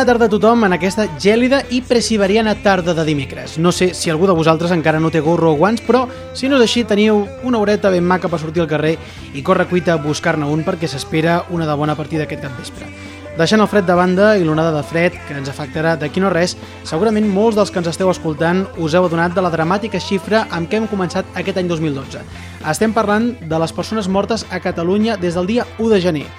Bona tarda a tothom en aquesta gèlida i presiberiana tarda de dimecres. No sé si algú de vosaltres encara no té gorro o guants, però si no és així teniu una horeta ben maca per sortir al carrer i córrer cuita a buscar-ne un perquè s'espera una de bona partida aquest cap vespre. Deixant el fred de banda i l'onada de fred que ens afectarà d'aquí no res, segurament molts dels que ens esteu escoltant us heu adonat de la dramàtica xifra amb què hem començat aquest any 2012. Estem parlant de les persones mortes a Catalunya des del dia 1 de gener.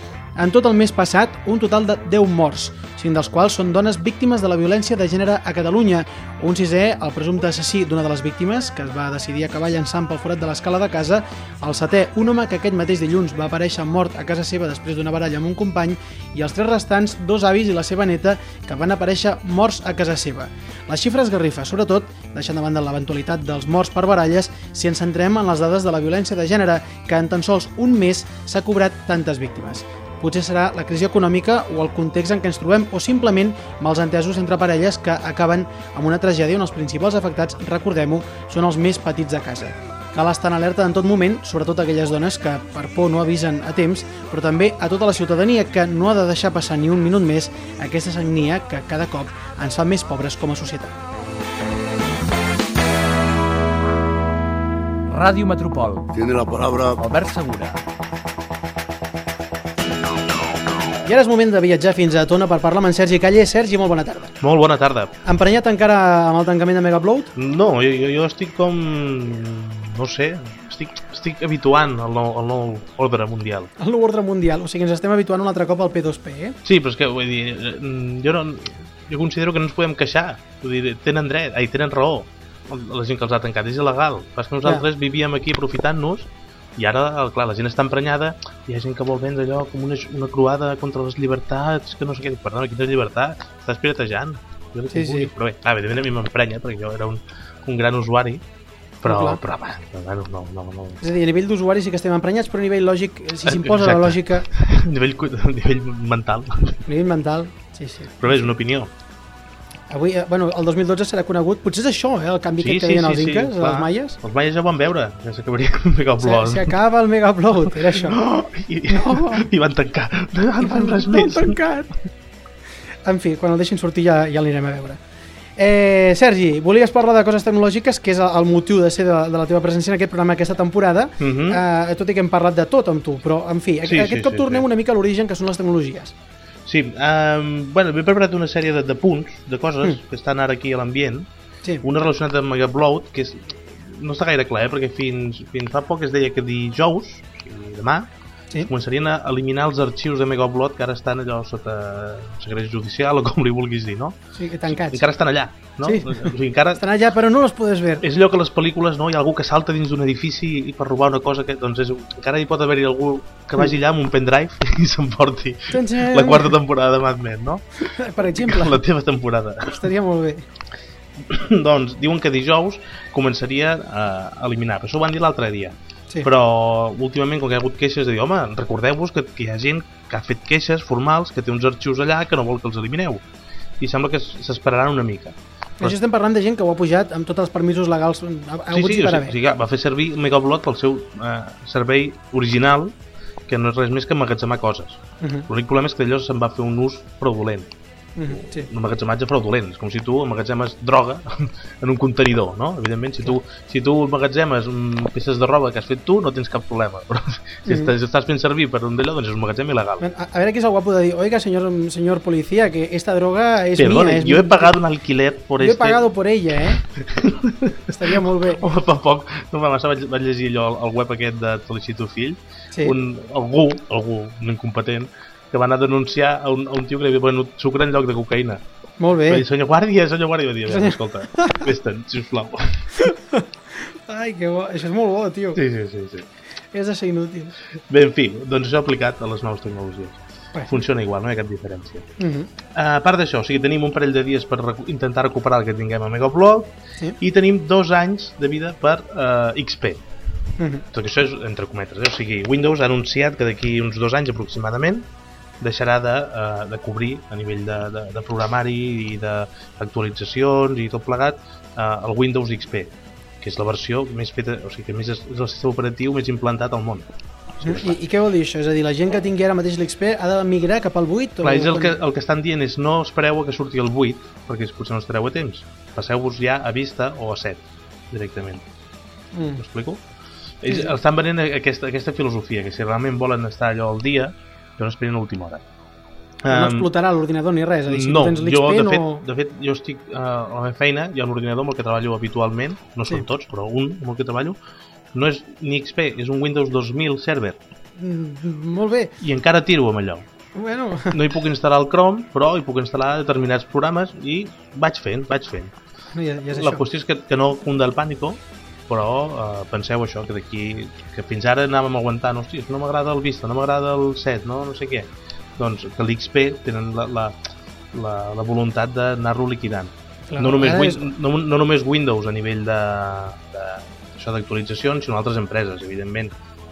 En tot el mes passat, un total de 10 morts, 5 dels quals són dones víctimes de la violència de gènere a Catalunya. Un sisè, el presumpte assassí d'una de les víctimes, que es va decidir acabar llançant pel forat de l'escala de casa. El setè, un home que aquest mateix dilluns va aparèixer mort a casa seva després d'una baralla amb un company. I els tres restants, dos avis i la seva neta, que van aparèixer morts a casa seva. Les xifres garrifa, sobretot, deixant de banda l'eventualitat dels morts per baralles, si ens centrem en les dades de la violència de gènere, que en tan sols un mes s'ha cobrat tantes víctimes. Potser serà la crisi econòmica o el context en què ens trobem o simplement mals entesos entre parelles que acaben amb una tragèdia on els principals afectats, recordem-ho, són els més petits de casa. Cal estar en alerta en tot moment, sobretot aquelles dones que per por no avisen a temps, però també a tota la ciutadania que no ha de deixar passar ni un minut més aquesta sagnia que cada cop ens fa més pobres com a societat. Ràdio Metropol. Tiene la palabra Albert Segura. I ara és moment de viatjar fins a Tona per parlar amb en Sergi Calle. Sergi, molt bona tarda. Molt bona tarda. Emprenyat encara amb el tancament de Megaupload? No, jo, jo, jo estic com... No sé, estic, estic habituant al nou, al nou ordre mundial. El nou ordre mundial, o sigui, ens estem habituant un altre cop al P2P, eh? Sí, però és que, vull dir, eh, jo, no, jo considero que no ens podem queixar. Vull dir, tenen dret, ai, tenen raó. La gent que els ha tancat és il·legal. Pas que nosaltres ja. vivíem aquí aprofitant-nos i ara, clar, la gent està emprenyada hi ha gent que vol vendre allò com una, una croada contra les llibertats, que no sé què perdona, quina llibertat? Estàs piratejant jo Sí, sí. però bé, clar, evidentment a mi m'emprenya perquè jo era un, un gran usuari però, Clar. però, va, bueno, no, no, no. És a dir, a nivell d'usuari sí que estem emprenyats, però a nivell lògic, si s'imposa la lògica, a nivell, a nivell mental a nivell mental, sí, sí. però bé, és una opinió Avui, eh, bueno, el 2012 serà conegut, potser és això, eh, el canvi que deien els inques, clar. els maies. els maies ja ho van veure ja s'acabaria el Megaupload Se, se acaba el Megaupload, era això. Oh, i, No. i van tancar no van fer res No, més tancat. En fi, quan el deixin sortir ja, ja l'anirem a veure. Eh, Sergi, volies parlar de coses tecnològiques, que és el, motiu de ser de, de la teva presència en aquest programa aquesta temporada, Mhm. eh, tot i que hem parlat de tot amb tu, però, en fi, Sí, sí, aquest sí, cop sí, tornem sí. una mica a l'origen, que són les tecnologies. Sí, um, bueno, m'he preparat una sèrie de, de punts, de coses Mm. que estan ara aquí a l'ambient. Sí. Una relacionada amb Megaupload, que és, no està gaire clar, eh, perquè fins, fins fa poc es deia que dijous, o sigui, demà, Sí. començarien a eliminar els arxius de Megaupload que ara estan allò sota secret judicial o com li vulguis dir, no? Sí, que tancats. Encara estan allà, no? Sí. O sigui, encara Estan allà, però no les podes ver. és allò que les pel·lícules no, hi ha algú que salta dins d'un edifici i per robar una cosa que doncs és, encara hi pot haver-hi algú que vagi allà amb un pendrive i s'emporti la quarta temporada de Mad Men, no? Per exemple, La teva temporada. estaria molt bé. doncs diuen que dijous començaria a eliminar, però això ho van dir l'altre dia. Sí. Però últimament, com que hi ha hagut queixes de dir, home, recordeu-vos que, que hi ha gent que ha fet queixes formals, que té uns arxius allà que no vol que els elimineu. I sembla que s'esperaran una mica. Però això estem parlant de gent que ho ha pujat amb tots els permisos legals a, a Sí, sí, o sigui, o sigui, va fer servir Megaupload pel seu eh, servei original, que no és res més que emmagatzemar coses. Uh -huh. L'únic problema és que d'allò se'n va fer un ús fraudulent, -huh. sí. un emmagatzematge fraudulent. És com si tu emmagatzemes droga en un contenidor, no? Evidentment, si tu, si tu emmagatzemes mm, peces de roba que has fet tu, no tens cap problema. Però si Mhm. estàs, si estàs fent servir per un d'allò, doncs és un magatzem il·legal. A, a veure qui és el guapo de dir, oiga, señor, señor policía, que esta droga es Perdone, mía. Es yo he pagado un alquiler por Yo este... he pagado por ella, eh? Estaria molt bé. Home, fa poc, no fa massa, vaig, vaig llegir allò al, al web aquest de Felicito Fill, Sí. un, algú, algú, un incompetent, que va anar a denunciar a un, a un tio que li havia venut sucre en lloc de cocaïna. Molt Va dir, bé. senyor guàrdia, senyor guàrdia, va dir, Senyor- escolta, vés-te'n, sisplau. Ai, que bo. Això és molt bo, tio. Sí, sí, sí, sí. És de ser inútil. Bé, en fi, doncs això aplicat a les noves tecnologies. Bé. Funciona igual, no hi ha cap diferència. Uh -huh. A part d'això, o sigui, tenim un parell de dies per recu intentar recuperar el que tinguem a Megaupload Sí. i tenim dos anys de vida per uh, XP. Uh -huh. Tot això és entre cometes, eh? o sigui, Windows ha anunciat que d'aquí uns dos anys aproximadament deixarà de, uh, de cobrir a nivell de, de, de programari i d'actualitzacions i tot plegat uh, el Windows XP que és la versió més feta, o sigui, que més és, el sistema operatiu més implantat al món. I, I què vol dir això? És a dir, la gent que tingui ara mateix l'XP ha de migrar cap al 8? Clar, és el que, el que estan dient és no espereu a que surti el 8, perquè potser no estareu a temps. Passeu-vos ja a Vista o a 7, directament. Mm. M'explico? Ells estan venent aquesta, aquesta filosofia, que si realment volen estar allò al dia, que no esperin a l'última hora. No explotarà l'ordinador ni res, a dir, si no, no tens jo, l'XP de, no... fet, de fet, jo estic uh, a la meva feina i a l'ordinador amb el que treballo habitualment, no són Sí. tots, però un amb el que treballo, no és ni XP, és un Windows 2000 server, Mm, molt bé. i encara tiro amb allò. Bueno, No hi puc instal·lar el Chrome, però hi puc instal·lar determinats programes i vaig fent, vaig fent. ja, ja és La això. qüestió és que, que no cunda el pànico, però eh, penseu això, que d'aquí que fins ara anàvem aguantant, hòstia, no m'agrada el Vista, no m'agrada el 7, no, no sé què. Doncs que l'XP tenen la, la, la, la voluntat d'anar-lo liquidant. Clar, no, només, és- no, no només Windows a nivell de, de això d'actualitzacions, sinó altres empreses, evidentment.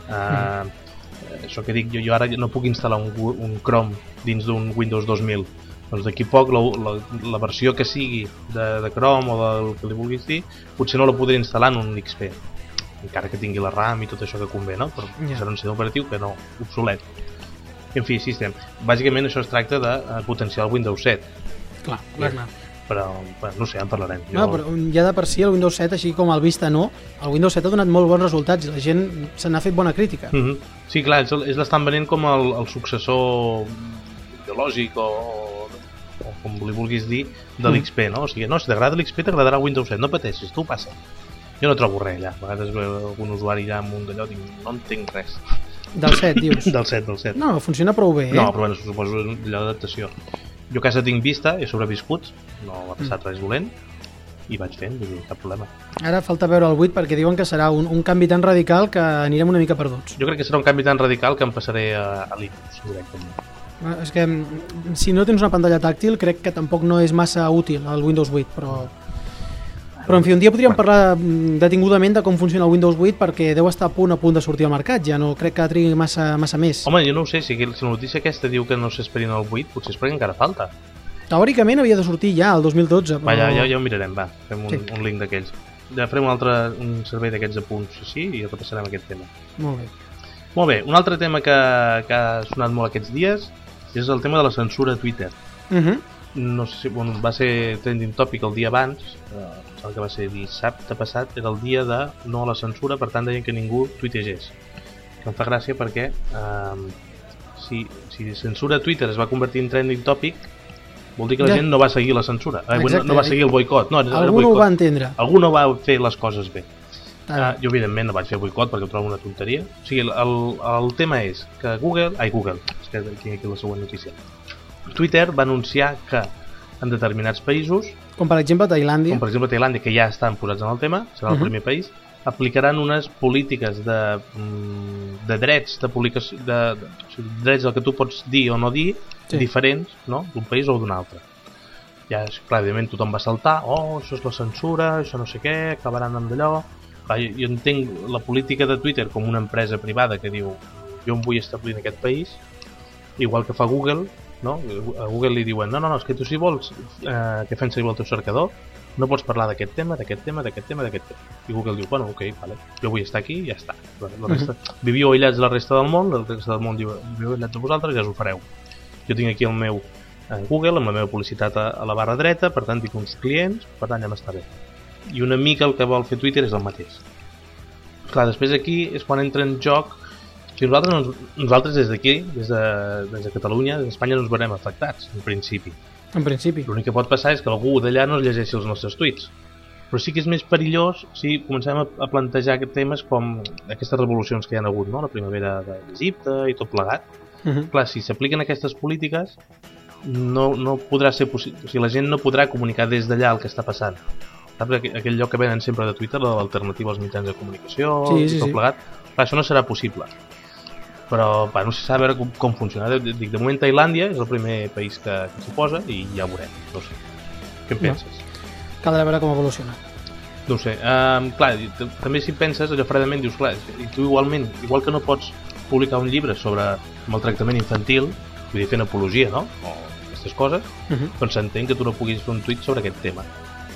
Uh, Això que dic, jo, jo ara no puc instal·lar un, un Chrome dins d'un Windows 2000. Doncs d'aquí poc la, la, la versió que sigui de, de Chrome o del que li vulguis dir, potser no la podré instal·lar en un XP. Encara que tingui la RAM i tot això que convé, no? Però Ja. serà un sistema operatiu que no, obsolet. En fi, així estem. Bàsicament això es tracta de eh, potenciar el Windows 7 Clar, clar, clar. però bueno, no sé, en parlarem. No, però ja de per si el Windows 7, així com el Vista no, el Windows 7 ha donat molt bons resultats i la gent se n'ha fet bona crítica. Mm -hmm. Sí, clar, ells l'estan venent com el, el successor ideològic o, o com li vulguis dir de Mm. l'XP, no? O sigui, no, si t'agrada l'XP t'agradarà Windows 7, no pateixis, tu passa. Jo no trobo res allà, a vegades veu algun usuari allà amb un d'allò dic, no entenc res. Del 7, dius. Del 7, del 7. No, funciona prou bé, eh? No, però bueno, suposo que és allò d'adaptació. Jo a casa tinc vista, he sobreviscut, no m'ha passat res dolent, i vaig fent, vull dir, cap problema. Ara falta veure el 8 perquè diuen que serà un, un canvi tan radical que anirem una mica perduts. Jo crec que serà un canvi tan radical que em passaré a, a Linux directament. És que mm, si no tens una pantalla tàctil crec que tampoc no és massa útil el Windows 8, però... Però en fi, un dia podríem parlar mm, detingudament de com funciona el Windows 8 perquè deu estar a punt a punt de sortir al mercat, ja no crec que trigui massa, massa més. Home, jo no ho sé, si, la notícia aquesta diu que no s'esperin el 8, potser és perquè encara falta. Teòricament havia de sortir ja el 2012, però... Va, ja, ja, ja ho mirarem, va, fem un, Sí. un link d'aquells. Ja farem un altre un servei d'aquests apunts així i repassarem aquest tema. Molt bé. Molt bé, un altre tema que, que ha sonat molt aquests dies és el tema de la censura a Twitter. Uh -huh. No sé si bueno, va ser trending topic el dia abans, eh, sembla que va ser dissabte passat, era el dia de no a la censura, per tant deien que ningú tuitegés. Que em fa gràcia perquè eh, si, si censura a Twitter es va convertir en trending topic, vol dir que la Ja. gent no va seguir la censura, eh, Exacte. no va seguir el boicot. No, Algú no ho va entendre. Algú no va fer les coses bé. Ah, Uh, jo, evidentment, no vaig fer boicot perquè ho trobo una tonteria. O sigui, el, el, el tema és que Google... Ai, Google, és que tinc aquí la següent notícia. Twitter va anunciar que en determinats països, com per exemple Tailàndia. com per exemple Tailàndia, que ja estan posats en el tema, serà el Mhm. primer país, aplicaran unes polítiques de, mm, de drets, de publicació, de, de, sigui, drets del que tu pots dir o no dir, Sí. diferents no? d'un país o d'un altre. Ja, clar, evidentment tothom va saltar, oh, això és la censura, això no sé què, acabaran amb allò... Jo, entenc la política de Twitter com una empresa privada que diu jo em vull establir en aquest país, igual que fa Google, no? A Google li diuen, no, no, no, és que tu si vols eh, que fem servir el teu cercador, no pots parlar d'aquest tema, d'aquest tema, d'aquest tema, d'aquest tema. I Google diu, bueno, ok, vale, jo vull estar aquí i ja està. La, la resta, Viviu aïllats la resta del món, la resta del món diu, viviu aïllats de vosaltres ja us ho fareu. Jo tinc aquí el meu en Google, amb la meva publicitat a, a la barra dreta, per tant tinc uns clients, per tant ja m'està bé. I una mica el que vol fer Twitter és el mateix. Clar, després aquí és quan entra en joc si nosaltres, nosaltres des d'aquí, des, de, des de Catalunya, des d'Espanya no ens veurem afectats, en principi. En principi. L'únic que pot passar és que algú d'allà no es llegeixi els nostres tuits. Però sí que és més perillós si comencem a, a plantejar temes com aquestes revolucions que hi ha hagut, no? la primavera d'Egipte i tot plegat. Uh -huh. Clar, si s'apliquen aquestes polítiques, no, no podrà ser possible, o sigui, la gent no podrà comunicar des d'allà el que està passant. Saps aquell, aquell lloc que venen sempre de Twitter, de l'alternativa als mitjans de comunicació, Sí, i sí, tot sí. plegat, clar, això no serà possible. Però, va, no sé saber com, com funciona. De- Dic, de moment Tailàndia és el primer país que, que s'hi posa i ja ho veurem. No sé. Què en No. penses? Caldrà veure com evoluciona. No sé. Um, clar, també si penses, allò fredament dius, clar, i tu igualment, igual que no pots publicar un llibre sobre maltractament infantil, vull dir, fent apologia, no? O aquestes coses, Uh -huh. doncs s'entén que tu no puguis fer un tuit sobre aquest tema.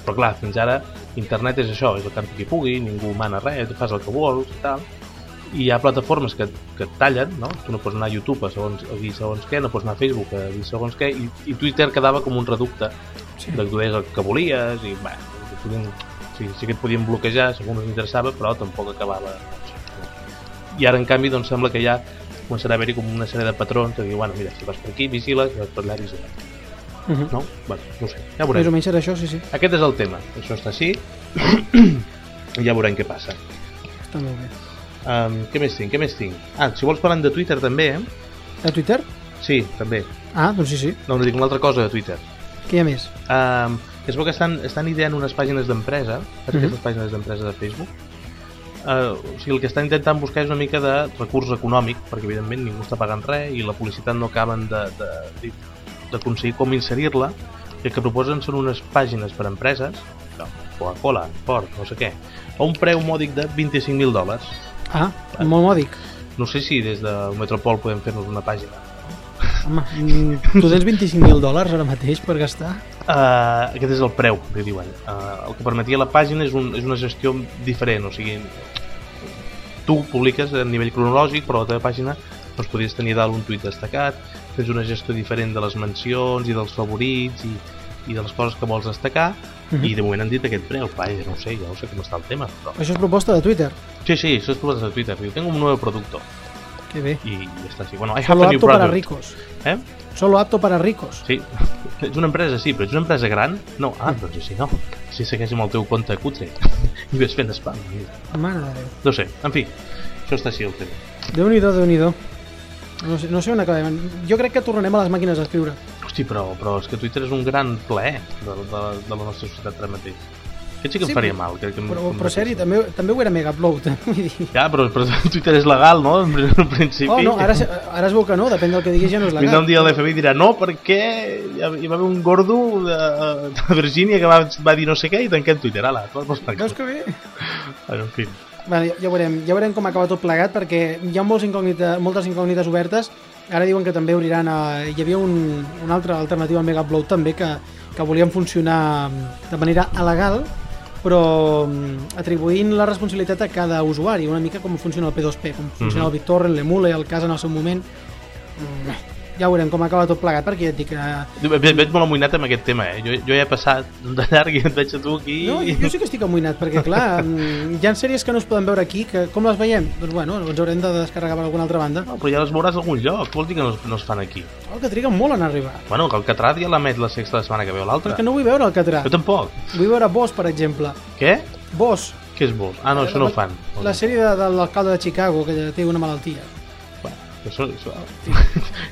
Però clar, fins ara internet és això, és el campi qui pugui, ningú mana res, tu fas el que vols i tal. i hi ha plataformes que, que et tallen, no? Tu no pots anar a YouTube a, segons, a dir segons què, no pots anar a Facebook a dir segons què, i, i Twitter quedava com un reducte Sí. de que el que volies, i bé, podien, sí, sí que et podien bloquejar segons ens interessava, però tampoc acabava... I ara, en canvi, doncs sembla que ja començarà a haver-hi com una sèrie de patrons que diu, bueno, mira, si vas per aquí, vigila, si vas per allà, vigila. Uh -huh. No? Bueno, no sé, ja Més o veurem. menys era això, sí, sí. Aquest és el tema, això està així, i ja veurem què passa. Està molt bé. Um, què més tinc? Què més tinc? Ah, si vols parlant de Twitter també, eh? A Twitter? Sí, també. Ah, doncs sí, sí. No, no dic una altra cosa de Twitter. Què hi ha més? Um, es veu que estan, estan ideant unes pàgines d'empresa, saps Mhm. aquestes pàgines d'empresa de Facebook? Uh, o sigui, el que estan intentant buscar és una mica de recurs econòmic, perquè evidentment ningú està pagant res i la publicitat no acaben de- de- de- d'aconseguir com inserir-la, i el que proposen són unes pàgines per a empreses, Coca-Cola, Ford, no sé què, a un preu mòdic de 25.000 dòlars. Ah, molt mòdic. No sé si des del Metropol podem fer-nos una pàgina. Home, mm, tu tens 25.000 dòlars ara mateix per gastar? Uh, aquest és el preu, que diuen. Uh, el que permetia la pàgina és, un, és una gestió diferent, o sigui, tu publiques a nivell cronològic, però la teva pàgina doncs, podries tenir dalt un tuit destacat, tens una gestió diferent de les mencions i dels favorits i, i de les coses que vols destacar, Mhm. i de moment han dit aquest preu, vaja, no ho sé, ja no sé com està el tema, però... Això és proposta de Twitter. Sí, sí, això és propostes de Twitter, diu, tengo un nuevo producto, Que bé. i, i està així, bueno, I have Solo a new apto para ricos. Eh? Solo apto para ricos. Sí, ets una empresa, sí, però ets una empresa gran? No, ah, doncs sí, no. Si segueix amb el teu compte cutre i ves fent spam. Mare de Déu. No sé, en fi, això està així el tema. Déu-n'hi-do, déu nhi déu no sé, no sé on acabem. Jo crec que tornarem a les màquines a escriure. Hosti, però, però és que Twitter és un gran plaer de, de, de la nostra societat ara mateix. Aquest sí que Sí, em faria mal. Que, que Però, que em però seri, també, també ho era mega upload. Ja, però, però Twitter és legal, no? En principi. Oh, no, ara, ara es veu que no, depèn del que diguis ja no és Vindrà legal. un dia l'FBI i dirà no, perquè hi va haver un gordo de, de Virgínia que va, va dir no sé què i tanquem Twitter. Ala, Veus que bé? Bueno, en fi. Vale, ja, veurem, ja veurem com acaba tot plegat perquè hi ha molts incògnita, moltes incògnites obertes ara diuen que també obriran a... hi havia un, una altra alternativa al Mega Upload també que, que volien funcionar de manera alegal però mm, atribuint la responsabilitat a cada usuari, una mica com funciona el P2P, com funciona Mhm. el BitTorrent, l'Emule, el cas en el seu moment. Mm, ja veurem com acaba tot plegat, perquè ja et dic que... Ve- ve- Veig molt amoïnat amb aquest tema, eh? Jo, jo ja he passat de llarg i et veig a tu aquí... No, jo, jo sí que estic amoïnat, perquè clar, hi ha sèries que no es poden veure aquí, que com les veiem? Doncs bueno, ens haurem de descarregar per alguna altra banda. No, però ja les veuràs a algun lloc, vol dir que no, no es fan aquí? Oh, que triguen molt en arribar. Bueno, que el Catrat ja l'emet la sexta la setmana que ve o Però l'altra. que no vull veure el Catrà. Jo tampoc. Vull veure Boss, per exemple. Què? Boss. Què és vos? Ah, no, això no ho fan. La sèrie de, de l'alcalde de Chicago, que té una malaltia. Això, això...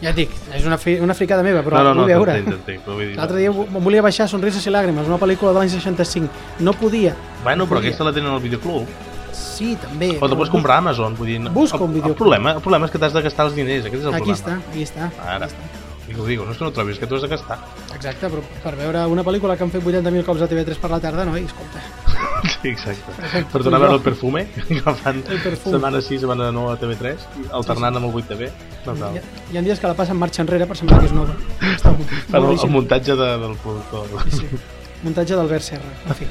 Ja et dic, és una, fi, una fricada meva, però no, no, no, vull veure. dir... L'altre dia em volia baixar Sonrises i Làgrimes, una pel·lícula de l'any 65. No podia. Bueno, però podia. aquesta la tenen al videoclub. Sí, també. O te pots comprar a Amazon, vull dir... no- el, un videoclub. El problema, el problema és que t'has de gastar els diners, aquest és el Aquí problema. està, aquí està. Ara, Aquí està. dic, ho dic, no és que no trobis, que tu has de gastar. Exacte, però per veure una pel·lícula que han fet 80.000 cops a TV3 per la tarda, no? I escolta, Sí, exacte. Per tornar a veure el perfume, que fan perfume. setmana sí, setmana no a TV3, alternant amb el 8TV. No, no. hi, ha, hi ha dies que la passen marxa enrere per semblar que és nova. Està Fan el, el muntatge de, del productor. Sí, sí. Muntatge d'Albert Serra, en fi.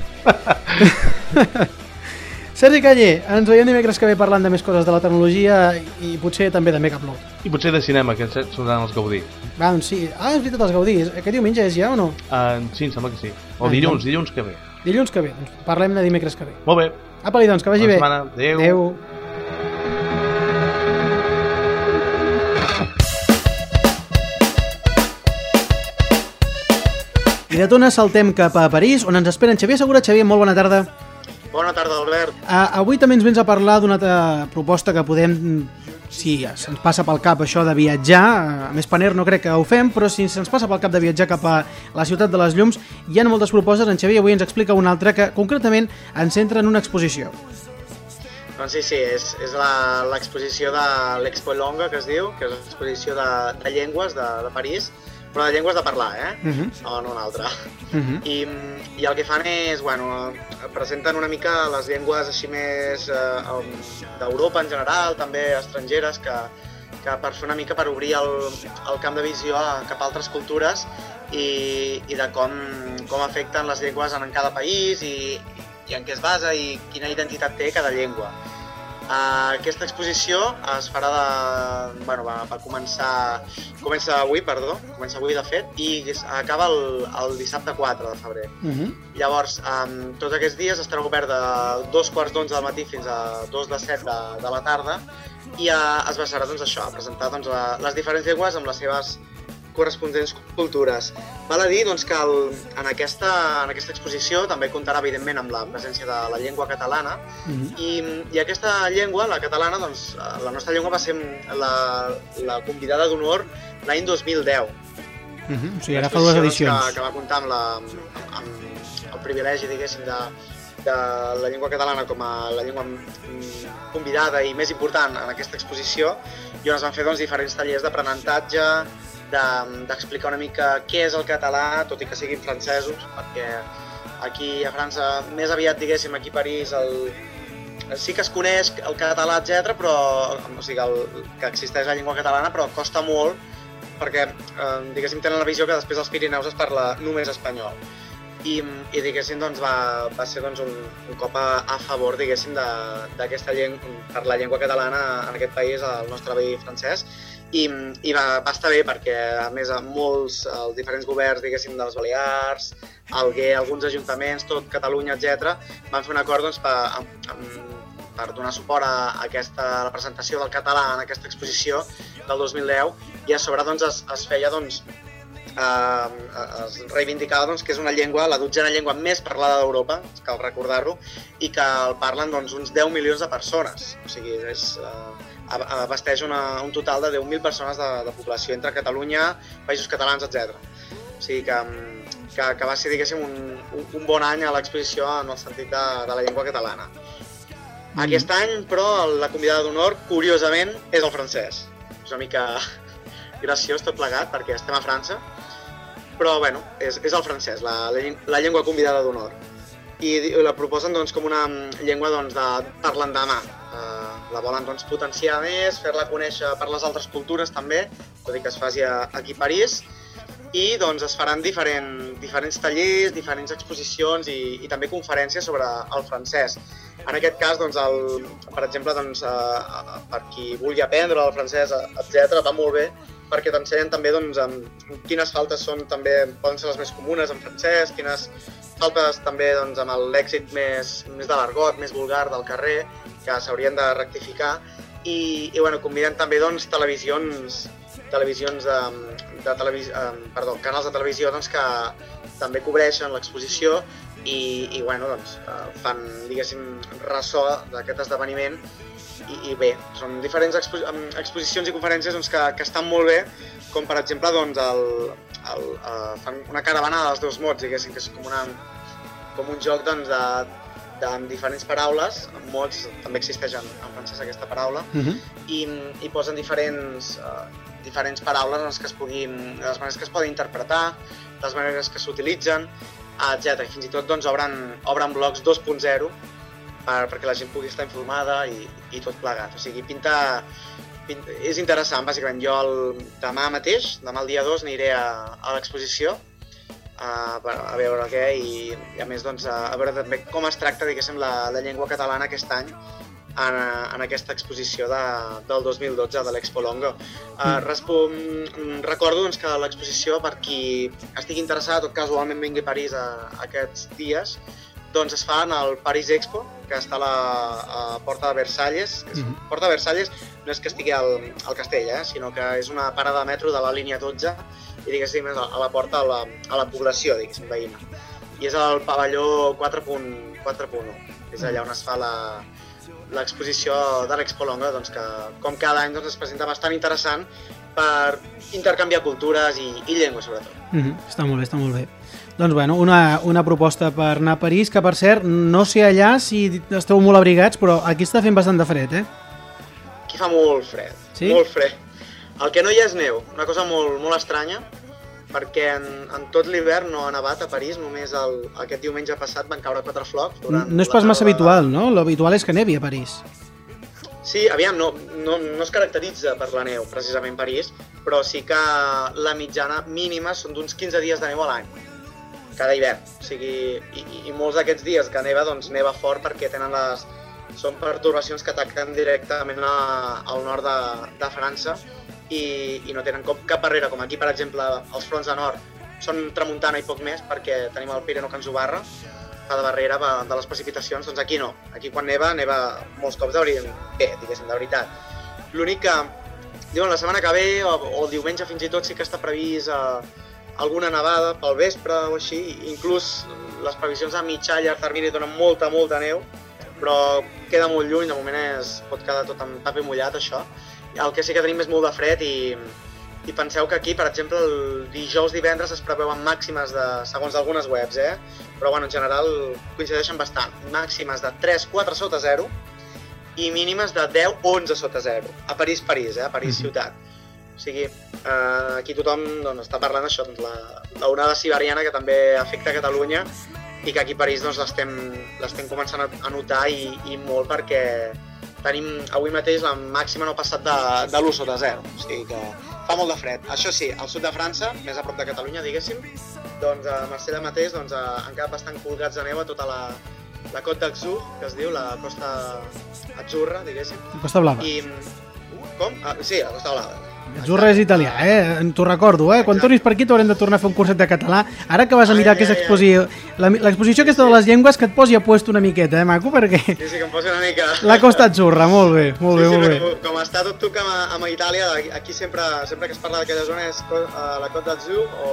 Sergi Caller, ens veiem dimecres que ve parlant de més coses de la tecnologia i potser també de Mega Upload. I potser de cinema, que sonaran els Gaudí. Va, doncs sí. Ah, és veritat, els gaudís. Aquest diumenge és ja o no? Uh, sí, em sembla que sí. O Ah, dilluns, doncs. dilluns que ve. Dilluns que ve. Doncs parlem de dimecres que ve. Molt bé. Apa-li, doncs, que vagi Bona bé. setmana. Adéu. Adéu. I de Tona saltem cap a París, on ens esperen Xavier Segura. Xavier, molt bona tarda. Bona tarda, Albert. Uh, avui també ens vens a parlar d'una proposta que podem, si se'ns passa pel cap això de viatjar, a més Paner no crec que ho fem, però si se'ns passa pel cap de viatjar cap a la ciutat de les llums, hi ha moltes propostes, en Xavier avui ens explica una altra que concretament ens centra en una exposició. Doncs sí, sí, és, és l'exposició de l'Expo Longa, que es diu, que és l'exposició de, de llengües de, de París, però de llengües de parlar, eh? Uh -huh. No, no una altra. Uh -huh. I, I el que fan és, bueno, presenten una mica les llengües així més eh, d'Europa en general, també estrangeres, que, que per fer una mica per obrir el, el camp de visió a, cap a altres cultures i, i de com, com afecten les llengües en cada país i, i en què es basa i quina identitat té cada llengua. Uh, aquesta exposició es farà de... Bueno, va, va començar... Comença avui, perdó, comença avui de fet, i acaba el, el dissabte 4 de febrer. Uh -huh. Llavors, um, tots aquests dies estarà obert de dos quarts d'onze del matí fins a dos de set de, de la tarda i uh, es basarà doncs, això, a presentar doncs, la, les diferents llengües amb les seves corresponents cultures. Val a dir doncs, que el, en, aquesta, en aquesta exposició també comptarà evidentment amb la presència de la llengua catalana Uh -huh. i, i aquesta llengua, la catalana, doncs, la nostra llengua va ser la, la convidada d'honor l'any 2010. Uh -huh. O sigui, ara fa dues doncs, edicions. Que, que va comptar amb, la, amb, amb el privilegi, diguéssim, de, de la llengua catalana com a la llengua mm, convidada i més important en aquesta exposició i on es van fer doncs, diferents tallers d'aprenentatge, de- d'explicar una mica què és el català, tot i que siguin francesos, perquè aquí a França, més aviat, diguéssim, aquí a París, el, sí que es coneix el català, etc, però o sigui, el, que existeix la llengua catalana, però costa molt perquè, eh, diguéssim, tenen la visió que després als Pirineus es parla només espanyol. I, i diguéssim, doncs, va, va ser doncs, un, un cop a, a favor, diguéssim, de- d'aquesta llengua, per la llengua catalana en aquest país, el nostre veí francès, i, i va, va estar bé perquè, a més, a molts, els diferents governs, diguéssim, de les Balears, Alguer, alguns ajuntaments, tot Catalunya, etc, van fer un acord doncs, per, amb, per donar suport a, aquesta, a la presentació del català en aquesta exposició del 2010 i a sobre doncs, es, es feia doncs, eh, es reivindicava doncs, que és una llengua, la dotzena llengua més parlada d'Europa, cal recordar-ho, i que el parlen doncs, uns 10 milions de persones. O sigui, és, eh, abasteix una, un total de 10.000 persones de, de població entre Catalunya, Països Catalans, etc. O sigui que, que, que va ser, diguéssim, un, un, bon any a l'exposició en el sentit de, de la llengua catalana. Mm. Aquest any, però, la convidada d'honor, curiosament, és el francès. És una mica graciós tot plegat, perquè estem a França, però, bueno, és, és el francès, la, la, lleng- la llengua convidada d'honor. I la proposen, doncs, com una llengua, doncs, de per l'endemà. La volen, doncs, potenciar més, fer-la conèixer per les altres cultures, també, tot i que es faci aquí a París, i doncs es faran diferent, diferents tallers, diferents exposicions i, i també conferències sobre el francès. En aquest cas, doncs, el, per exemple, doncs, eh, per qui vulgui aprendre el francès, etc, va molt bé, perquè t'ensenyen també doncs, quines faltes són també poden ser les més comunes en francès, quines faltes també doncs, amb el lèxic més, més de l'argot, més vulgar del carrer, que s'haurien de rectificar. I, i bueno, conviden també doncs, televisions, televisions de, de televis, eh, perdó, canals de televisió doncs, que també cobreixen l'exposició i, i bueno, doncs, eh, fan, ressò d'aquest esdeveniment i, i bé, són diferents expo exposicions i conferències doncs, que, que estan molt bé, com per exemple doncs, el, el, uh, fan una caravana dels dos mots, diguéssim, que és com, una, com un joc doncs, de, de, amb diferents paraules, amb mots, també existeix en, en francès aquesta paraula, Uh -huh. i, i posen diferents, uh, diferents paraules les que es puguin, les maneres que es poden interpretar, les maneres que s'utilitzen, etc. I fins i tot doncs, obren, obren blocs 2.0 per, perquè la gent pugui estar informada i, i tot plegat. O sigui, pinta, pinta, és interessant, bàsicament. Jo el, demà mateix, demà el dia 2, aniré a, a l'exposició a, a veure què i, i a més doncs, a, a veure també com es tracta diguéssim, la, la llengua catalana aquest any en, en aquesta exposició de, del 2012 de l'Expo Longo. Uh, respo, mm, recordo doncs, que l'exposició, per qui estigui interessat o casualment vingui a París a, a aquests dies, doncs es fa en el Paris Expo, que està a la a Porta de Versalles. És, Mhm. Porta de Versalles no és que estigui al, al castell, eh, sinó que és una parada de metro de la línia 12 i diguéssim és a a la porta a la, a la població, diguéssim, veïna. I és al pavelló 4.4.1, és allà on es fa la, l'exposició de l'Expo Longa, doncs que com cada any doncs, es presenta bastant interessant per intercanviar cultures i, i llengües, sobretot. Uh -huh. Està molt bé, està molt bé. Doncs bueno, una, una proposta per anar a París, que per cert, no sé allà si esteu molt abrigats, però aquí està fent bastant de fred, eh? Aquí fa molt fred, Sí? molt fred. El que no hi ha és neu, una cosa molt, molt estranya, perquè en, en tot l'hivern no ha nevat a París, només el, aquest diumenge passat van caure quatre flocs. Durant No és pas massa habitual, no? L'habitual és que nevi a París. Sí, aviam, no, no, no es caracteritza per la neu, precisament París, però sí que la mitjana mínima són d'uns 15 dies de neu a l'any, cada hivern. O sigui, i, i- molts d'aquests dies que neva, doncs neva fort perquè tenen les, són pertorbacions que ataquen directament a, al nord de, de França i, i no tenen cap, cap barrera, com aquí, per exemple, els fronts de nord són tramuntana i poc més perquè tenim el Pireno que ens ho barra, fa de barrera de les precipitacions, doncs aquí no. Aquí quan neva, neva molts cops de, bé, diguéssim, de veritat. L'únic que, diuen, la setmana que ve o, o diumenge fins i tot sí que està previst eh, alguna nevada pel vespre o així, inclús les previsions a mitjà i llarg termini donen molta, molta neu, però queda molt lluny, de moment es pot quedar tot amb paper mullat això. El que sí que tenim és molt de fred i, i penseu que aquí, per exemple, el dijous, divendres es preveuen màximes de, segons algunes webs, eh? però bueno, en general coincideixen bastant. Màximes de 3-4 sota 0 i mínimes de 10-11 sota 0. A París, París, eh? a París, mm -hmm. O sigui, eh, aquí tothom doncs, està parlant d'això, doncs, la, la onada siberiana que també afecta a Catalunya i que aquí a París doncs, l'estem començant a notar i, i molt perquè tenim avui mateix la màxima no ha passat de, de l'1 sota 0. O sigui que fa molt de fred. Això sí, al sud de França, més a prop de Catalunya, diguéssim, doncs a Marsella mateix doncs, han quedat bastant colgats de neu a tota la, la Côte d'Azur, que es diu, la costa atzurra, diguéssim. La costa blava. I, com? Ah, sí, la costa blava. És italià, eh? T'ho recordo, eh? Quan tornis per aquí t'haurem de tornar a fer un curset de català. Ara que vas a mirar ai, aquesta exposició, l'exposició aquesta de les llengües que et posi a puesto una miqueta, eh, maco? Perquè... Sí, sí, que em posi una mica... La Costa Atzurra, molt bé, molt sí, bé, molt sí, bé. Com, com està tot tu amb, amb Itàlia, aquí sempre, sempre que es parla d'aquella zona és la Costa d'Atzur o,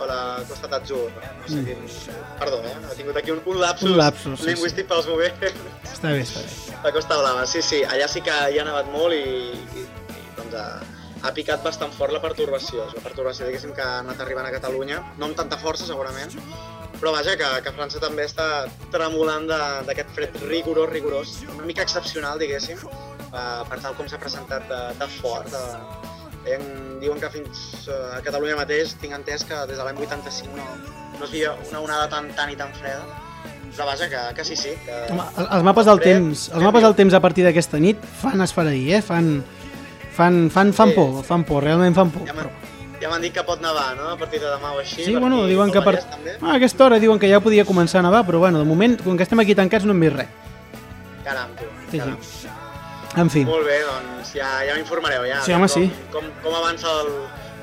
o la Costa d'Atzur. No sé mm. Perdó, eh? He tingut aquí un, un lapsus, un lapsus sí, lingüístic sí. pels moments. Està bé, està bé. La Costa Blava, sí, sí. Allà sí que hi ha nevat molt i, i, i doncs, uh, ha picat bastant fort la pertorbació. És la pertorbació, diguéssim, que ha anat arribant a Catalunya, no amb tanta força, segurament, però vaja, que, que França també està tremolant d'aquest fred rigorós, rigorós, una mica excepcional, diguéssim, uh, per tal com s'ha presentat de, de fort. De, en, diuen que fins uh, a Catalunya mateix tinc entès que des de l'any 85 no, no es via una onada tan, tan i tan freda, però vaja, que, que sí, sí. Que... Home, els mapes del temps, els mapes del temps a partir d'aquesta nit fan esfereir, eh? fan, Fan, fan, fan sí. por, fan por, realment fan por. Ja m'han ja dit que pot nevar, no?, a partir de demà o així. Sí, bueno, diuen que per... Ah, a aquesta hora diuen que ja podia començar a nevar, però bueno, de moment, com que estem aquí tancats, no hem vist res. Caram, tu. Sí, caram. sí. En fi. Molt bé, doncs ja, ja m'informareu, ja. Sí, home, com, sí. Com, com avança el...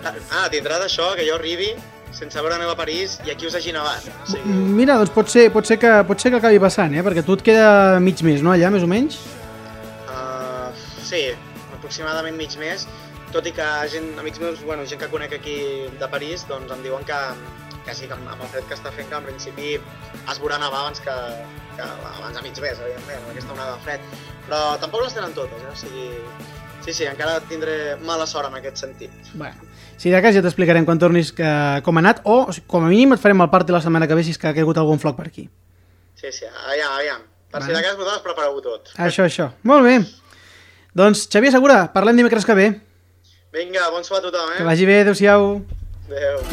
Ah, tindrà d'això, que jo arribi sense veure neu a París i aquí us hagi nevat. O sigui... Mira, doncs pot ser, pot ser, que, pot ser que acabi passant, eh? Perquè tu et queda mig mes, no, allà, més o menys? Uh, sí, aproximadament mig mes, tot i que gent, amics meus, bueno, gent que conec aquí de París, doncs em diuen que, que sí, que amb el fred que està fent, que en principi es veurà nevar abans que, que abans a mig mes, evidentment, amb aquesta onada de fred. Però tampoc les tenen totes, eh? O sigui, sí, sí, encara tindré mala sort en aquest sentit. Bueno, si de cas ja t'explicarem quan tornis que, com ha anat, o com a mínim et farem el part la setmana que ve si és que ha caigut algun floc per aquí. Sí, sí, aviam, aviam. Per vale. si de cas vosaltres prepareu-ho tot. Això, això. Molt bé. Doncs, Xavier Segura, parlem dimecres que ve. Vinga, bon sou a tothom, eh? Que vagi bé, adeu-siau. Adeu.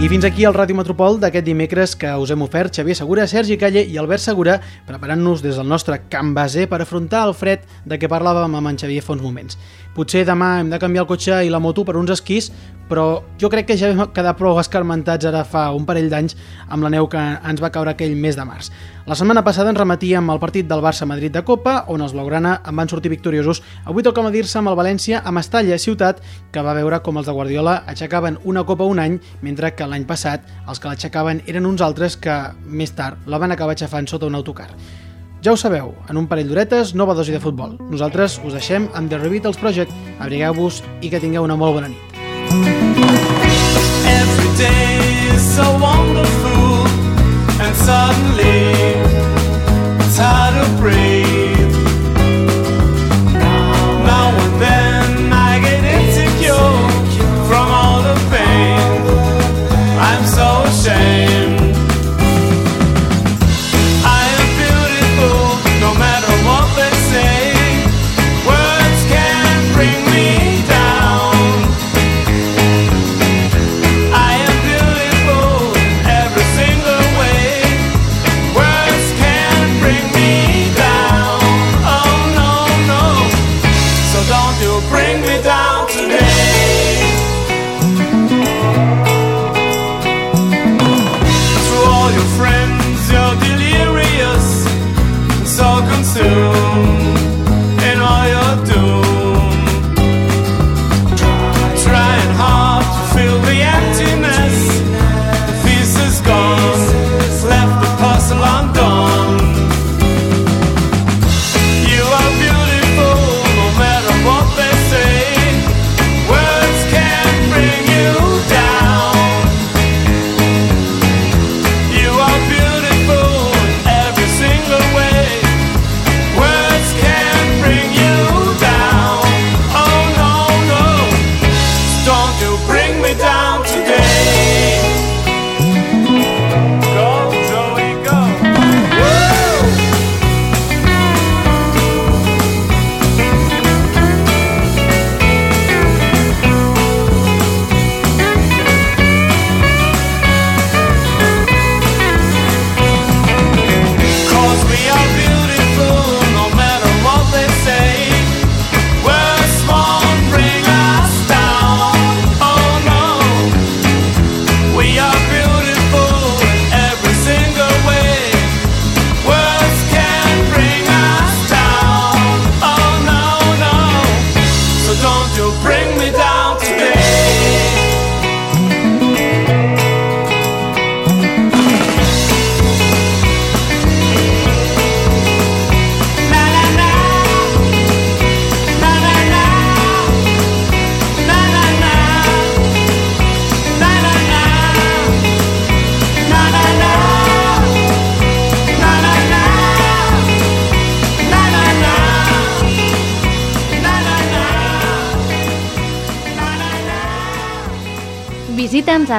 I fins aquí el Ràdio Metropol d'aquest dimecres que us hem ofert Xavier Segura, Sergi Calle i Albert Segura preparant-nos des del nostre camp base per afrontar el fred de què parlàvem amb en Xavier fa uns moments. Potser demà hem de canviar el cotxe i la moto per uns esquís, però jo crec que ja vam quedar prou escarmentats ara fa un parell d'anys amb la neu que ens va caure aquell mes de març. La setmana passada ens remetíem al partit del Barça-Madrid de Copa, on els Blaugrana en van sortir victoriosos. Avui toca medir-se amb el València a Mestalla, ciutat que va veure com els de Guardiola aixecaven una Copa un any, mentre que l'any passat els que l'aixecaven eren uns altres que més tard la van acabar aixafant sota un autocar. Ja ho sabeu, en un parell d'horetes, nova dosi de futbol. Nosaltres us deixem amb The Revitals Project. Abrigueu-vos i que tingueu una molt bona nit. Is so wonderful and suddenly it's hard to breathe. Now and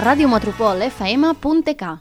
Radio Metropole FM.k